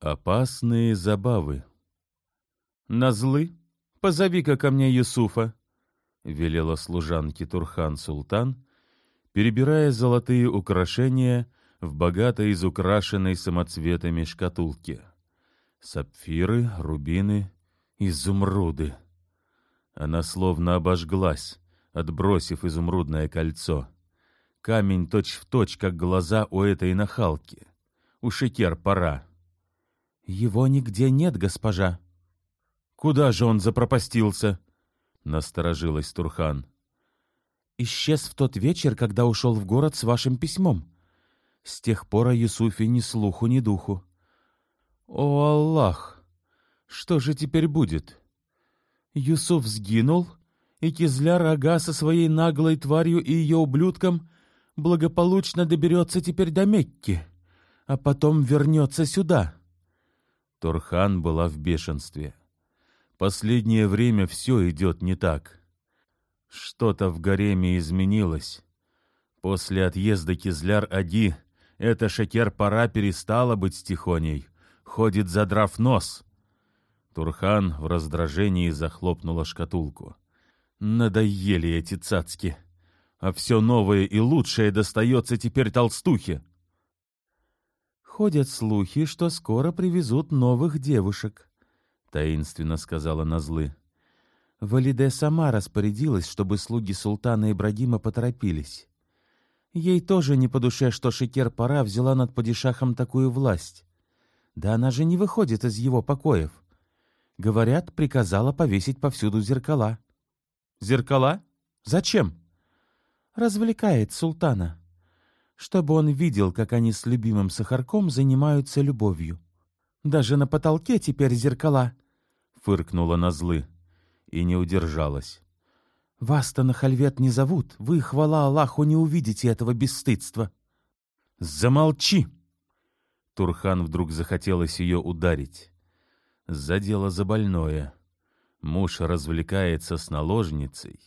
Опасные забавы. «Назлы, позови-ка ко мне Юсуфа», — велела служанке Турхан-Султан, перебирая золотые украшения в богато изукрашенной самоцветами шкатулке. Сапфиры, рубины, изумруды. Она словно обожглась, отбросив изумрудное кольцо. Камень точь-в-точь, точь, как глаза у этой нахалки. У шекер пора. «Его нигде нет, госпожа». «Куда же он запропастился?» — насторожилась Турхан. «Исчез в тот вечер, когда ушел в город с вашим письмом. С тех пор о Юсуфе ни слуху, ни духу». «О, Аллах! Что же теперь будет?» Юсуф сгинул, и Кизляр Ага со своей наглой тварью и ее ублюдком благополучно доберется теперь до Мекки, а потом вернется сюда. Турхан была в бешенстве. Последнее время все идет не так. Что-то в гареме изменилось. После отъезда Кизляр-Ади эта шакер-пора перестала быть тихоней, ходит задрав нос. Турхан в раздражении захлопнула шкатулку. Надоели эти цацки, а все новое и лучшее достается теперь толстухе. «Ходят слухи, что скоро привезут новых девушек», — таинственно сказала Назлы. Валиде сама распорядилась, чтобы слуги султана Ибрагима поторопились. Ей тоже не по душе, что Шекер-Пара взяла над падишахом такую власть. Да она же не выходит из его покоев. Говорят, приказала повесить повсюду зеркала. Зеркала? Зачем? Развлекает султана чтобы он видел, как они с любимым Сахарком занимаются любовью. Даже на потолке теперь зеркала, — фыркнула Назлы и не удержалась. «Вас-то на хальвет не зовут, вы, хвала Аллаху, не увидите этого бесстыдства». «Замолчи!» Турхан вдруг захотелось ее ударить. Задело за больное. Муж развлекается с наложницей,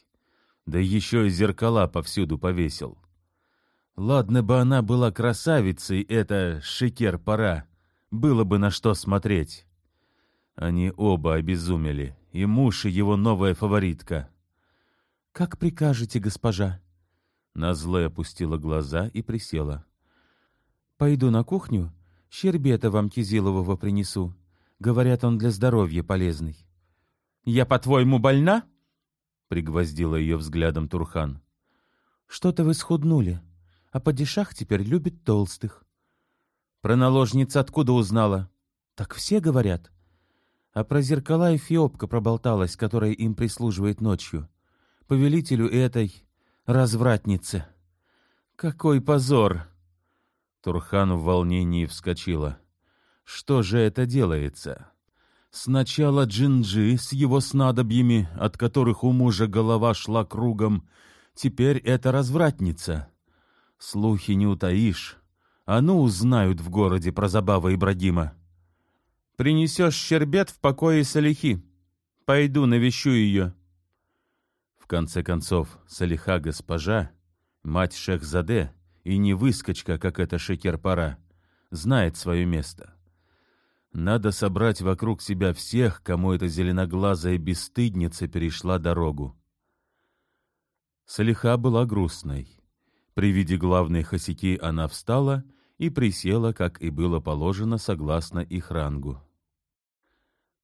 да еще и зеркала повсюду повесил. Ладно бы она была красавицей, это шикер-пора. Было бы на что смотреть. Они оба обезумели, и муж, и его новая фаворитка. «Как прикажете, госпожа?» Назле опустила глаза и присела. «Пойду на кухню, щербета вам Кизилового принесу. Говорят, он для здоровья полезный». «Я, по-твоему, больна?» — пригвоздила ее взглядом Турхан. «Что-то вы схуднули», а падишах теперь любит толстых. Про наложниц откуда узнала? Так все говорят. А про зеркала эфиопка проболталась, которая им прислуживает ночью. Повелителю этой развратнице. Какой позор! Турхан в волнении вскочила. Что же это делается? Сначала Джинджи с его снадобьями, от которых у мужа голова шла кругом, теперь это развратница. Слухи не утаишь. А ну узнают в городе про забавы Ибрагима. Принесешь щербет в покое Салихи. Пойду навещу ее. В конце концов, Салиха госпожа, мать Шехзаде, и не выскочка, как эта шекер-пора, знает свое место. Надо собрать вокруг себя всех, кому эта зеленоглазая бесстыдница перешла дорогу. Салиха была грустной. При виде главной хосяки она встала и присела, как и было положено, согласно их рангу.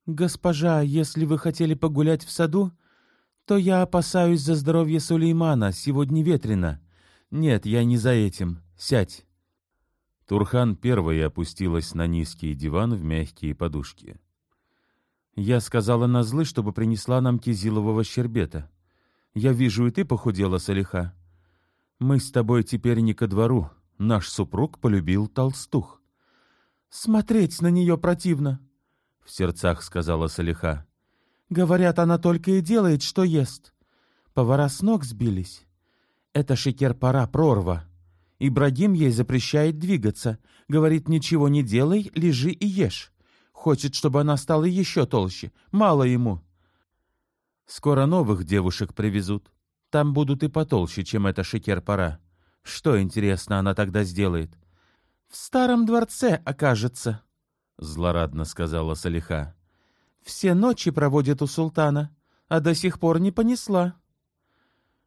«Госпожа, если вы хотели погулять в саду, то я опасаюсь за здоровье Сулеймана, сегодня ветрено. Нет, я не за этим. Сядь». Турхан первая опустилась на низкий диван в мягкие подушки. «Я сказала Назлы, чтобы принесла нам кизилового щербета. Я вижу, и ты похудела, Салиха. Мы с тобой теперь не ко двору. Наш супруг полюбил толстух. Смотреть на нее противно, — в сердцах сказала Салиха. Говорят, она только и делает, что ест. Повара с ног сбились. Это шекер-пора прорва. Ибрагим ей запрещает двигаться. Говорит, ничего не делай, лежи и ешь. Хочет, чтобы она стала еще толще. Мало ему. Скоро новых девушек привезут. Там будут и потолще, чем эта шикер-пора. Что, интересно, она тогда сделает? В старом дворце окажется. злорадно сказала Салиха. Все ночи проводит у султана, а до сих пор не понесла.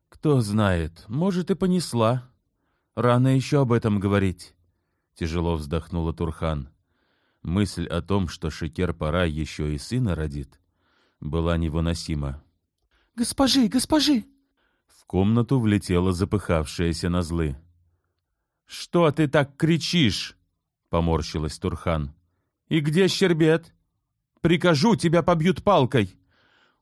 Кто знает, может и понесла. Рано еще об этом говорить. Тяжело вздохнула Турхан. Мысль о том, что Шекер-пора еще и сына родит, была невыносима. «Госпожи, госпожи!» Комнату влетела запыхавшаяся Назлы. «Что ты так кричишь?» — поморщилась Турхан. «И где Щербет? Прикажу, тебя побьют палкой!»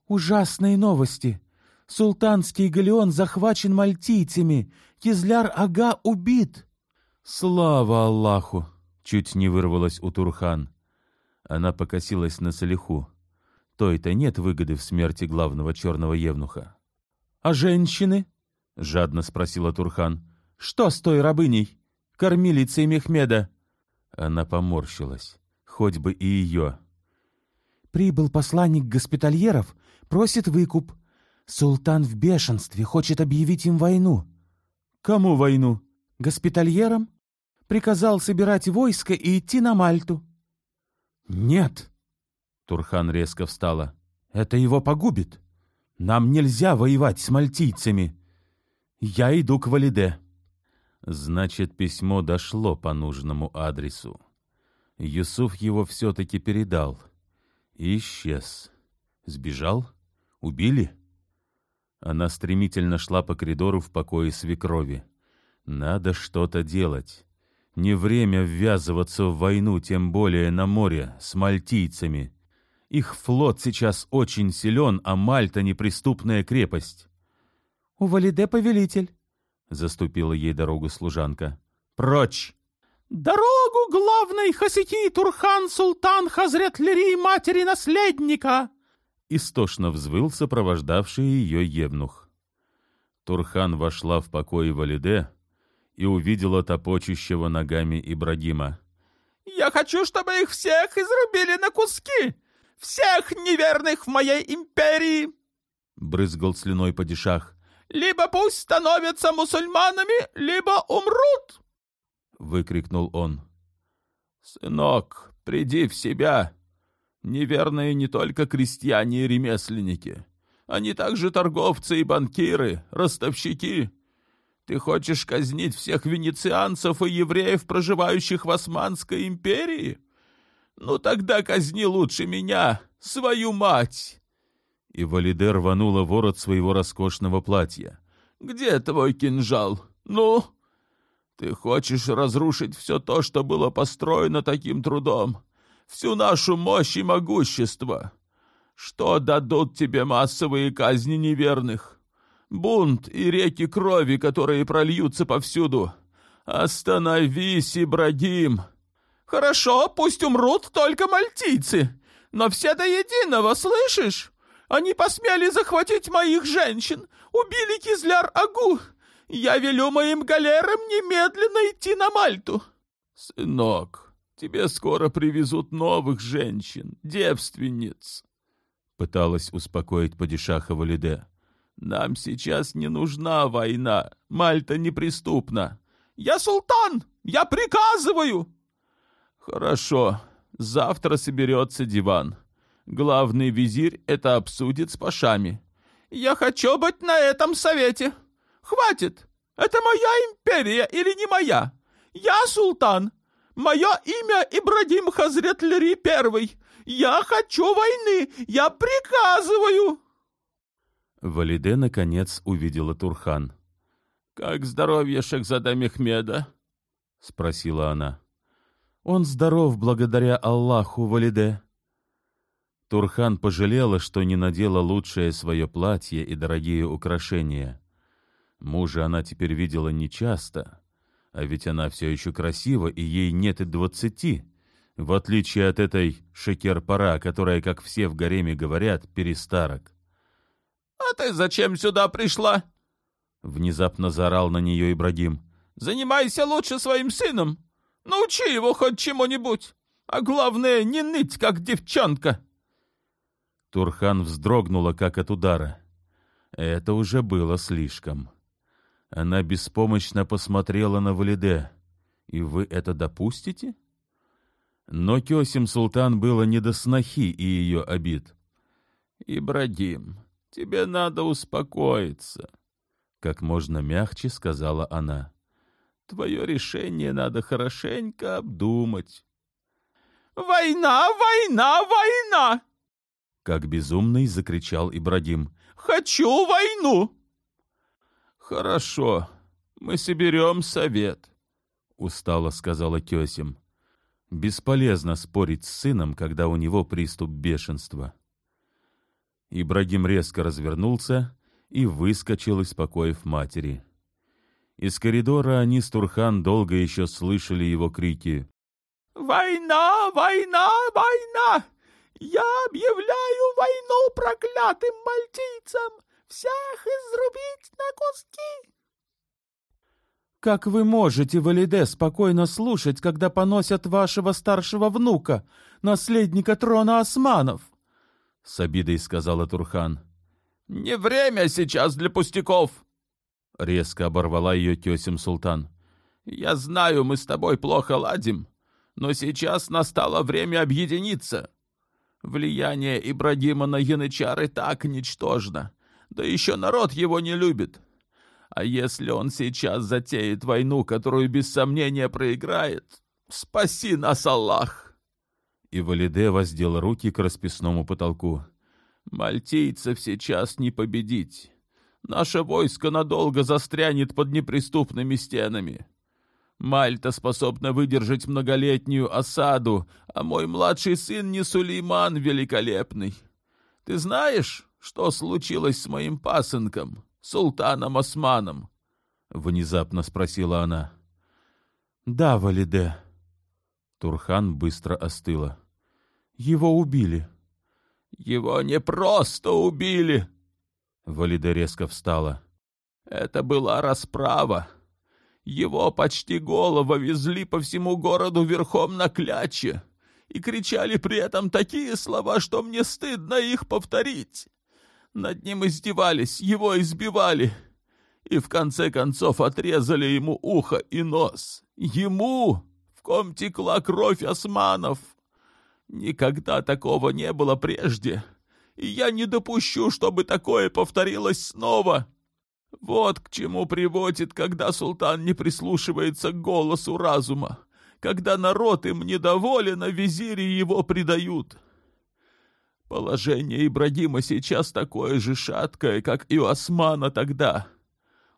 «Ужасные новости! Султанский галеон захвачен мальтийцами! Кизляр-ага убит!» «Слава Аллаху!» — чуть не вырвалась у Турхан. Она покосилась на Салиху. Той-то нет выгоды в смерти главного черного евнуха. «А женщины?» — жадно спросила Турхан. «Что с той рабыней? Кормилицей Мехмеда?» Она поморщилась. Хоть бы и ее. «Прибыл посланник госпитальеров, просит выкуп. Султан в бешенстве, хочет объявить им войну». «Кому войну?» «Госпитальерам. Приказал собирать войско и идти на Мальту». «Нет!» Турхан резко встала. «Это его погубит. Нам нельзя воевать с мальтийцами. Я иду к Валиде». Значит, письмо дошло по нужному адресу. Юсуф его все-таки передал. Исчез. Сбежал? Убили? Она стремительно шла по коридору в покое свекрови. Надо что-то делать. Не время ввязываться в войну, тем более на море, с мальтийцами. Их флот сейчас очень силен, а Мальта — неприступная крепость. — У Валиде повелитель, Заступила ей дорогу служанка. «Прочь!» «Дорогу главной хасики Турхан Султан Хазрет Лири матери наследника!» Истошно взвыл сопровождавший ее евнух. Турхан вошла в покой Валиде и увидела топочущего ногами Ибрагима. «Я хочу, чтобы их всех изрубили на куски! Всех неверных в моей империи!» Брызгал слюной падишах. Либо пусть становятся мусульманами, либо умрут!» Выкрикнул он. «Сынок, приди в себя! Неверные не только крестьяне и ремесленники. Они также торговцы и банкиры, ростовщики. Ты хочешь казнить всех венецианцев и евреев, проживающих в Османской империи? Ну тогда казни лучше меня, свою мать!» и Валиде рванула ворот своего роскошного платья. «Где твой кинжал? Ну? Ты хочешь разрушить все то, что было построено таким трудом, всю нашу мощь и могущество? Что дадут тебе массовые казни неверных? Бунт и реки крови, которые прольются повсюду? Остановись, Ибрагим!» «Хорошо, пусть умрут только мальтийцы, но все до единого, слышишь? Они посмели захватить моих женщин, убили Кизляр-Агу. Я велю моим галерам немедленно идти на Мальту. Сынок, тебе скоро привезут новых женщин, девственниц. Пыталась успокоить падишаха Валиде. Нам сейчас не нужна война. Мальта неприступна. Я султан! Я приказываю! Хорошо. Завтра соберется диван. Главный визирь это обсудит с пашами. Я хочу быть на этом совете. Хватит! Это моя империя или не моя? Я султан. Мое имя Ибрагим Хазрет Лери Первый. Я хочу войны. Я приказываю. Валиде, наконец, увидела Турхан. «Как здоровье Шахзада Мехмеда?» — спросила она. «Он здоров благодаря Аллаху, Валиде», Турхан пожалела, что не надела лучшее свое платье и дорогие украшения. Мужа она теперь видела нечасто, а ведь она все еще красива, и ей нет и двадцати, в отличие от этой шекер-пора, которая, как все в гареме говорят, перестарок. — А ты зачем сюда пришла? — внезапно заорал на нее Ибрагим. — Занимайся лучше своим сыном. Научи его хоть чему-нибудь. А главное, не ныть, как девчонка. — Турхан вздрогнула, как от удара. Это уже было слишком. Она беспомощно посмотрела на Валиде. «И вы это допустите?» Но Кёсим Султан было не до снохи и ее обид. «Ибрагим, тебе надо успокоиться», — как можно мягче сказала она. «Твое решение надо хорошенько обдумать». «Война, война, война!» Как безумный закричал Ибрагим. «Хочу войну!» «Хорошо, мы соберем совет», — устало сказала Кёсим. Бесполезно спорить с сыном, когда у него приступ бешенства. Ибрагим резко развернулся и выскочил из покоев матери. Из коридора они с Турхан долго еще слышали его крики. «Война! Война! Война! Я объявляю войну проклятым мальтийцам! Всех изрубить на куски!» «Как вы можете, Валиде, спокойно слушать, когда поносят вашего старшего внука, наследника трона османов?» — с обидой сказала Турхан. «Не время сейчас для пустяков!» — резко оборвала ее тесем Султан. «Я знаю, мы с тобой плохо ладим, но сейчас настало время объединиться. Влияние Ибрагима на янычары так ничтожно, да еще народ его не любит. А если он сейчас затеет войну, которую без сомнения проиграет, спаси нас, Аллах!» И Валиде воздел руки к расписному потолку. «Мальтийцев сейчас не победить. Наше войско надолго застрянет под неприступными стенами. Мальта способна выдержать многолетнюю осаду, а мой младший сын не Сулейман великолепный. Ты знаешь, что случилось с моим пасынком?» султаном Османом? — внезапно спросила она. — Да, Валиде. Турхан быстро остыла. — Его убили. — Его не просто убили. Валиде резко встала. — Это была расправа. Его почти голову везли по всему городу верхом на кляче и кричали при этом такие слова, что мне стыдно их повторить. Над ним издевались, его избивали. И в конце концов отрезали ему ухо и нос. Ему, в ком текла кровь османов. Никогда такого не было прежде. Я не допущу, чтобы такое повторилось снова. Вот к чему приводит, когда султан не прислушивается к голосу разума. Когда народ им недоволен, а визири его предают. Положение Ибрагима сейчас такое же шаткое, как и у Османа тогда.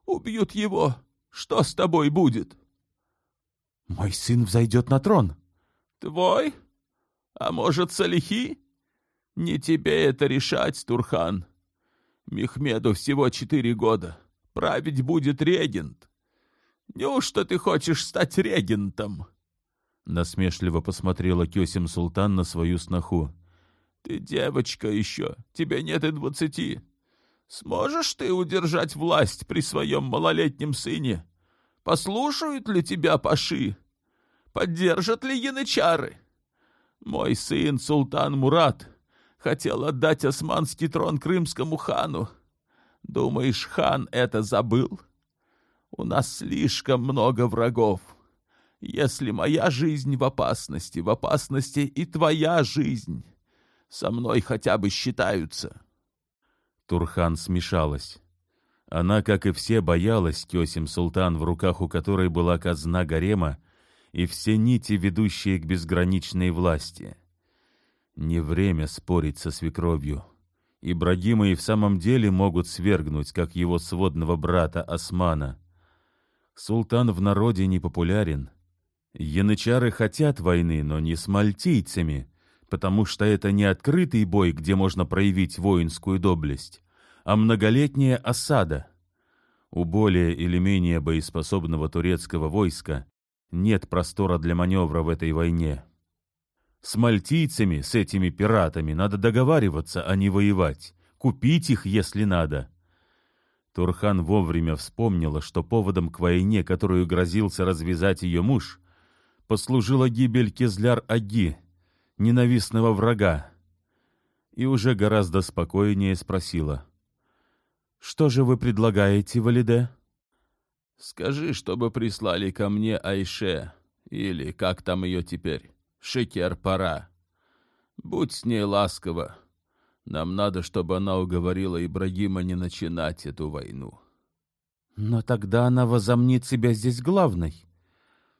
Убьют его. Что с тобой будет? Мой сын взойдет на трон. Твой? А может, Салихи? Не тебе это решать, Турхан. Мехмеду всего четыре года. Править будет регент. Неужто ты хочешь стать регентом? Насмешливо посмотрела Кёсим Султан на свою сноху. Ты девочка еще, тебе нет и двадцати. Сможешь ты удержать власть при своем малолетнем сыне? Послушают ли тебя паши? Поддержат ли янычары? Мой сын, султан Мурат, хотел отдать османский трон крымскому хану. Думаешь, хан это забыл? У нас слишком много врагов. Если моя жизнь в опасности, в опасности и твоя жизнь. Со мной хотя бы считаются. Турхан смешалась. Она, как и все, боялась Кёсим Султан, в руках у которой была казна гарема и все нити, ведущие к безграничной власти. Не время спорить со свекровью. Ибрагима и в самом деле могут свергнуть, как его сводного брата Османа. Султан в народе не популярен. Янычары хотят войны, но не с мальтийцами — потому что это не открытый бой, где можно проявить воинскую доблесть, а многолетняя осада. У более или менее боеспособного турецкого войска нет простора для маневра в этой войне. С мальтийцами, с этими пиратами, надо договариваться, а не воевать, купить их, если надо. Турхан вовремя вспомнила, что поводом к войне, которую грозился развязать ее муж, послужила гибель Кезляр-Аги, ненавистного врага, и уже гораздо спокойнее спросила. «Что же вы предлагаете, Валиде?» «Скажи, чтобы прислали ко мне Айше, или как там ее теперь, Шекер, пора. Будь с ней ласкова. Нам надо, чтобы она уговорила Ибрагима не начинать эту войну. Но тогда она возомнит себя здесь главной.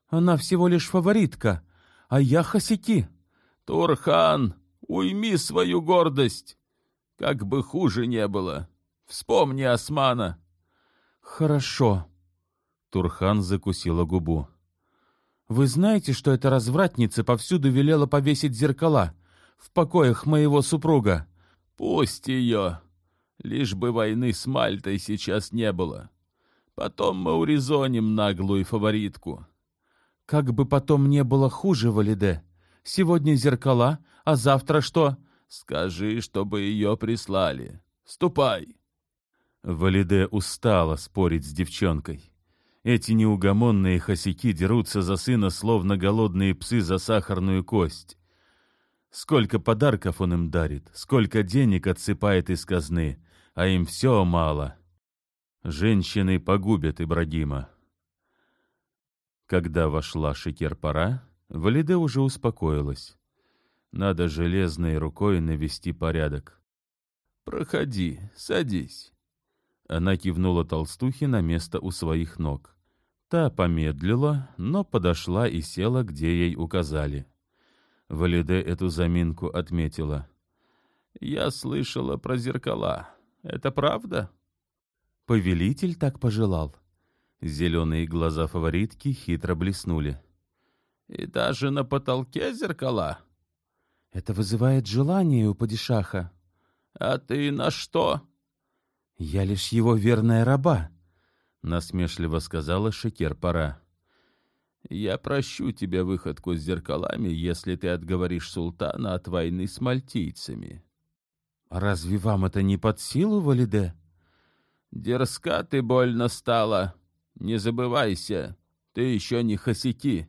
Она всего лишь фаворитка, а я хосяки. Турхан, уйми свою гордость. Как бы хуже не было. Вспомни Османа. Хорошо. Турхан закусила губу. Вы знаете, что эта развратница повсюду велела повесить зеркала в покоях моего супруга? Пусть ее. Лишь бы войны с Мальтой сейчас не было. Потом мы урезоним наглую фаворитку. Как бы потом не было хуже, Валиде. Сегодня зеркала, а завтра что? Скажи, чтобы ее прислали. Ступай. Валиде устала спорить с девчонкой. Эти неугомонные хосяки дерутся за сына, словно голодные псы за сахарную кость. Сколько подарков он им дарит, сколько денег отсыпает из казны, а им все мало. Женщины погубят Ибрагима. Когда вошла Шекер-пора, Валиде уже успокоилась. Надо железной рукой навести порядок. «Проходи, садись». Она кивнула толстухе на место у своих ног. Та помедлила, но подошла и села, где ей указали. Валиде эту заминку отметила. «Я слышала про зеркала. Это правда?» Повелитель так пожелал. Зеленые глаза фаворитки хитро блеснули. «И даже на потолке зеркала?» «Это вызывает желание у падишаха». «А ты на что?» «Я лишь его верная раба», — насмешливо сказала Шекер-пора. «Я прощу тебе выходку с зеркалами, если ты отговоришь султана от войны с мальтийцами». «Разве вам это не под силу, Валиде?» «Дерзка ты больно стала. Не забывайся, ты еще не хосяки».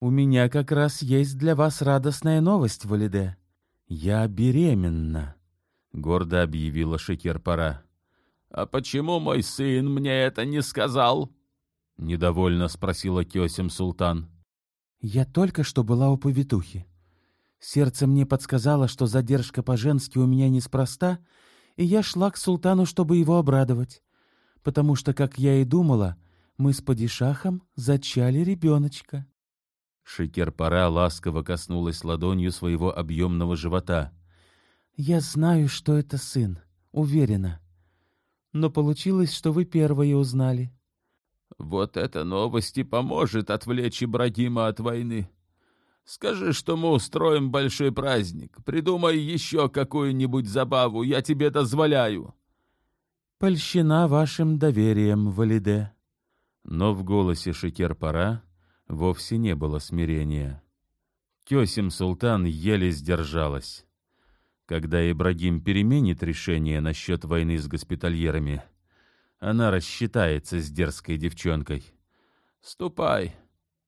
«У меня как раз есть для вас радостная новость, Валиде. Я беременна», — гордо объявила Шекер-пора. «А почему мой сын мне это не сказал?» — недовольно спросила Кёсим Султан. «Я только что была у повитухи. Сердце мне подсказало, что задержка по-женски у меня неспроста, и я шла к султану, чтобы его обрадовать, потому что, как я и думала, мы с падишахом зачали ребеночка». Шекер-пора ласково коснулась ладонью своего объемного живота. «Я знаю, что это сын, уверена. Но получилось, что вы первые узнали». «Вот эта новость и поможет отвлечь Ибрагима от войны. Скажи, что мы устроим большой праздник. Придумай еще какую-нибудь забаву, я тебе дозволяю». «Польщена вашим доверием, Валиде». Но в голосе Шекер-пора вовсе не было смирения. Кёсим Султан еле сдержалась. Когда Ибрагим переменит решение насчет войны с госпитальерами, она рассчитается с дерзкой девчонкой. «Ступай,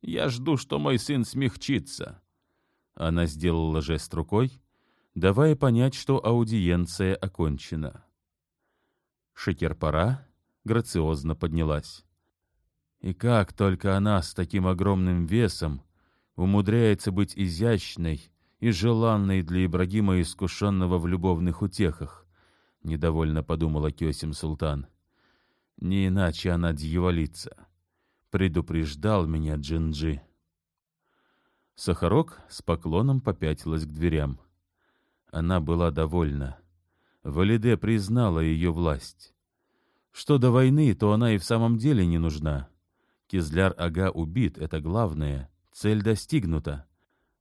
я жду, что мой сын смягчится». Она сделала жест рукой, давая понять, что аудиенция окончена. Шекерпара грациозно поднялась. И как только она с таким огромным весом умудряется быть изящной и желанной для Ибрагима, искушенного в любовных утехах, — недовольно подумала Кёсим Султан. Не иначе она дьяволица. Предупреждал меня Джинджи. Сахарок с поклоном попятилась к дверям. Она была довольна. Валиде признала ее власть. Что до войны, то она и в самом деле не нужна. Кизляр-ага убит, это главное. Цель достигнута.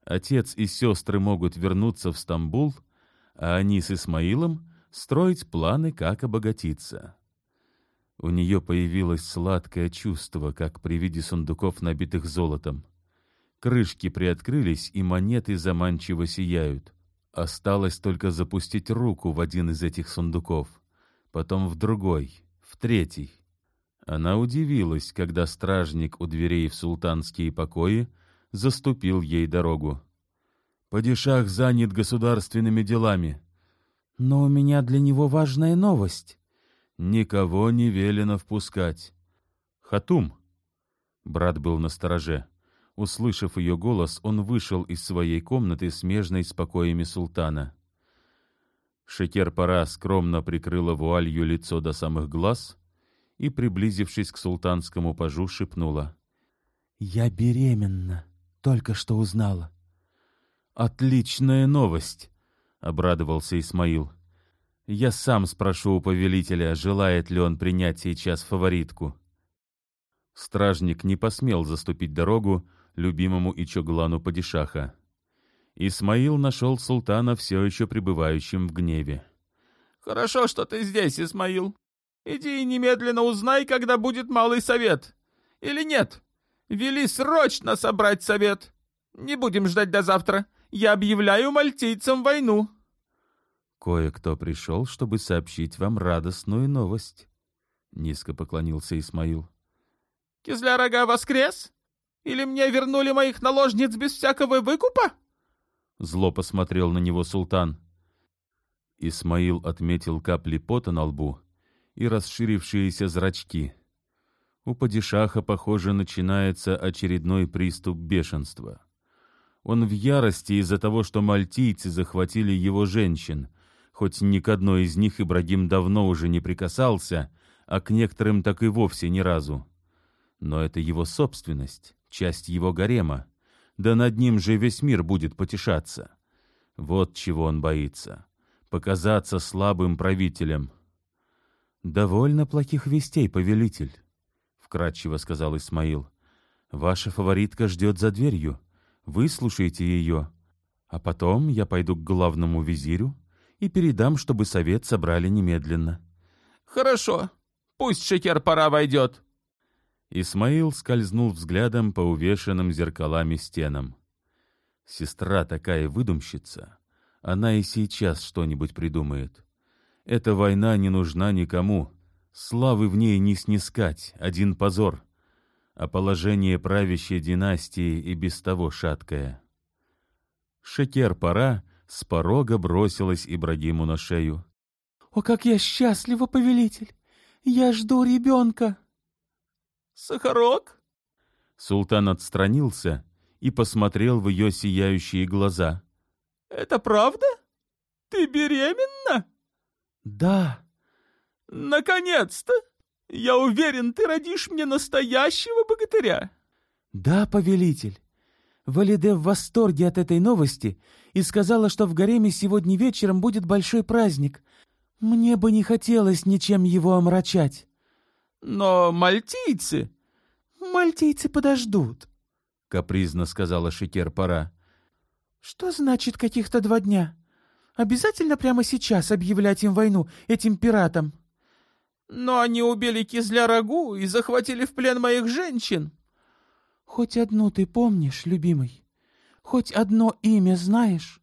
Отец и сестры могут вернуться в Стамбул, а они с Исмаилом строить планы, как обогатиться. У нее появилось сладкое чувство, как при виде сундуков, набитых золотом. Крышки приоткрылись, и монеты заманчиво сияют. Осталось только запустить руку в один из этих сундуков, потом в другой, в третий. Она удивилась, когда стражник у дверей в султанские покои заступил ей дорогу. «Падишах занят государственными делами». «Но у меня для него важная новость». «Никого не велено впускать». «Хатум», — брат был на стороже, Услышав ее голос, он вышел из своей комнаты, смежной с покоями султана. Шекер-пора скромно прикрыла вуалью лицо до самых глаз и, приблизившись к султанскому пажу, шепнула. «Я беременна, только что узнала». «Отличная новость!» — обрадовался Исмаил. «Я сам спрошу у повелителя, желает ли он принять сейчас фаворитку». Стражник не посмел заступить дорогу любимому Ичоглану Падишаха. Исмаил нашел султана все еще пребывающим в гневе. «Хорошо, что ты здесь, Исмаил. Иди и немедленно узнай, когда будет малый совет. Или нет? Вели срочно собрать совет. Не будем ждать до завтра. Я объявляю мальтийцам войну». «Кое-кто пришел, чтобы сообщить вам радостную новость», — низко поклонился Исмаил. «Кизля-рога воскрес? Или мне вернули моих наложниц без всякого выкупа?» Зло посмотрел на него султан. Исмаил отметил капли пота на лбу и расширившиеся зрачки. У падишаха, похоже, начинается очередной приступ бешенства. Он в ярости из-за того, что мальтийцы захватили его женщин, хоть ни к одной из них Ибрагим давно уже не прикасался, а к некоторым так и вовсе ни разу. Но это его собственность, часть его гарема да над ним же весь мир будет потешаться. Вот чего он боится — показаться слабым правителем. «Довольно плохих вестей, повелитель», — вкратчиво сказал Исмаил. «Ваша фаворитка ждет за дверью. Выслушайте ее, а потом я пойду к главному визирю и передам, чтобы совет собрали немедленно». «Хорошо, пусть Шекер-пора войдет», Исмаил скользнул взглядом по увешанным зеркалами стенам. Сестра такая выдумщица, она и сейчас что-нибудь придумает. Эта война не нужна никому, славы в ней не снискать, один позор, а положение правящей династии и без того шаткое. Шекер-пора с порога бросилась Ибрагиму на шею. — О, как я счастлива, повелитель! Я жду ребенка! Сахарок?» Султан отстранился и посмотрел в ее сияющие глаза. «Это правда? Ты беременна?» «Да». «Наконец-то! Я уверен, ты родишь мне настоящего богатыря!» «Да, повелитель. Валиде в восторге от этой новости и сказала, что в гареме сегодня вечером будет большой праздник. Мне бы не хотелось ничем его омрачать. Но мальтийцы... Мальтийцы подождут, — капризно сказала Шикер-пора. Что значит каких-то два дня? Обязательно прямо сейчас объявлять им войну, этим пиратам? Но они убили кизля Рагу и захватили в плен моих женщин. Хоть одну ты помнишь, любимый? Хоть одно имя знаешь?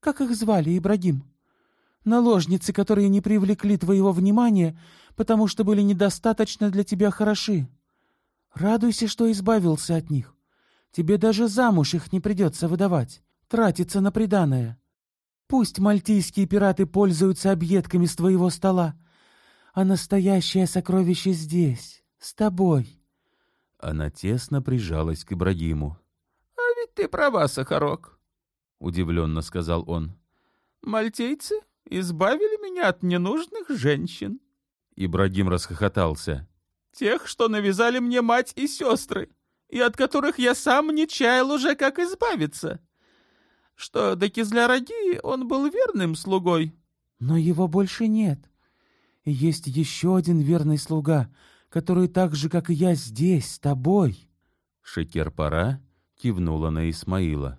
Как их звали, Ибрагим? Наложницы, которые не привлекли твоего внимания, потому что были недостаточно для тебя хороши. Радуйся, что избавился от них. Тебе даже замуж их не придется выдавать, тратиться на приданое. Пусть мальтийские пираты пользуются объедками с твоего стола, а настоящее сокровище здесь, с тобой. Она тесно прижалась к Ибрагиму. — А ведь ты права, Сахарок, — удивленно сказал он. — Мальтейцы избавили меня от ненужных женщин. Ибрагим расхохотался. «Тех, что навязали мне мать и сестры, и от которых я сам не чаял уже, как избавиться. Что до Кизляраги он был верным слугой». «Но его больше нет. И есть еще один верный слуга, который так же, как и я, здесь, с тобой». Шекер-пора кивнула на Исмаила.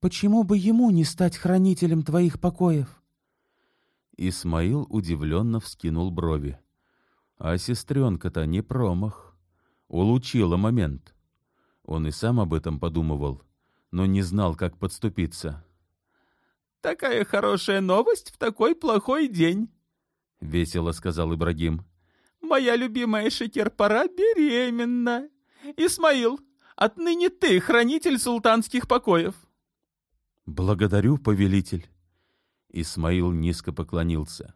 «Почему бы ему не стать хранителем твоих покоев?» Исмаил удивленно вскинул брови. А сестренка-то не промах. Улучила момент. Он и сам об этом подумывал, но не знал, как подступиться. «Такая хорошая новость в такой плохой день», — весело сказал Ибрагим. «Моя любимая Шекер-пора беременна. Исмаил, отныне ты хранитель султанских покоев». «Благодарю, повелитель». Исмаил низко поклонился.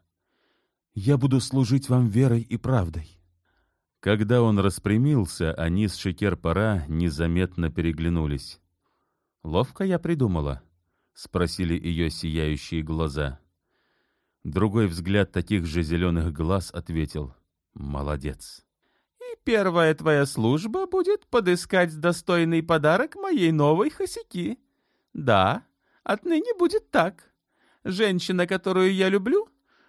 «Я буду служить вам верой и правдой». Когда он распрямился, они с Шекер-пора незаметно переглянулись. «Ловко я придумала?» — спросили ее сияющие глаза. Другой взгляд таких же зеленых глаз ответил «Молодец». «И первая твоя служба будет подыскать достойный подарок моей новой хосяки. Да, отныне будет так. Женщина, которую я люблю,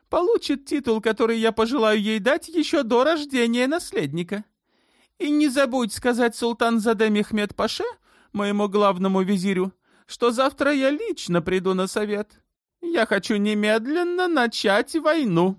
получит титул, который я пожелаю ей дать еще до рождения наследника. И не забудь сказать султан Заде Мехмед Паше, моему главному визирю, что завтра я лично приду на совет. Я хочу немедленно начать войну».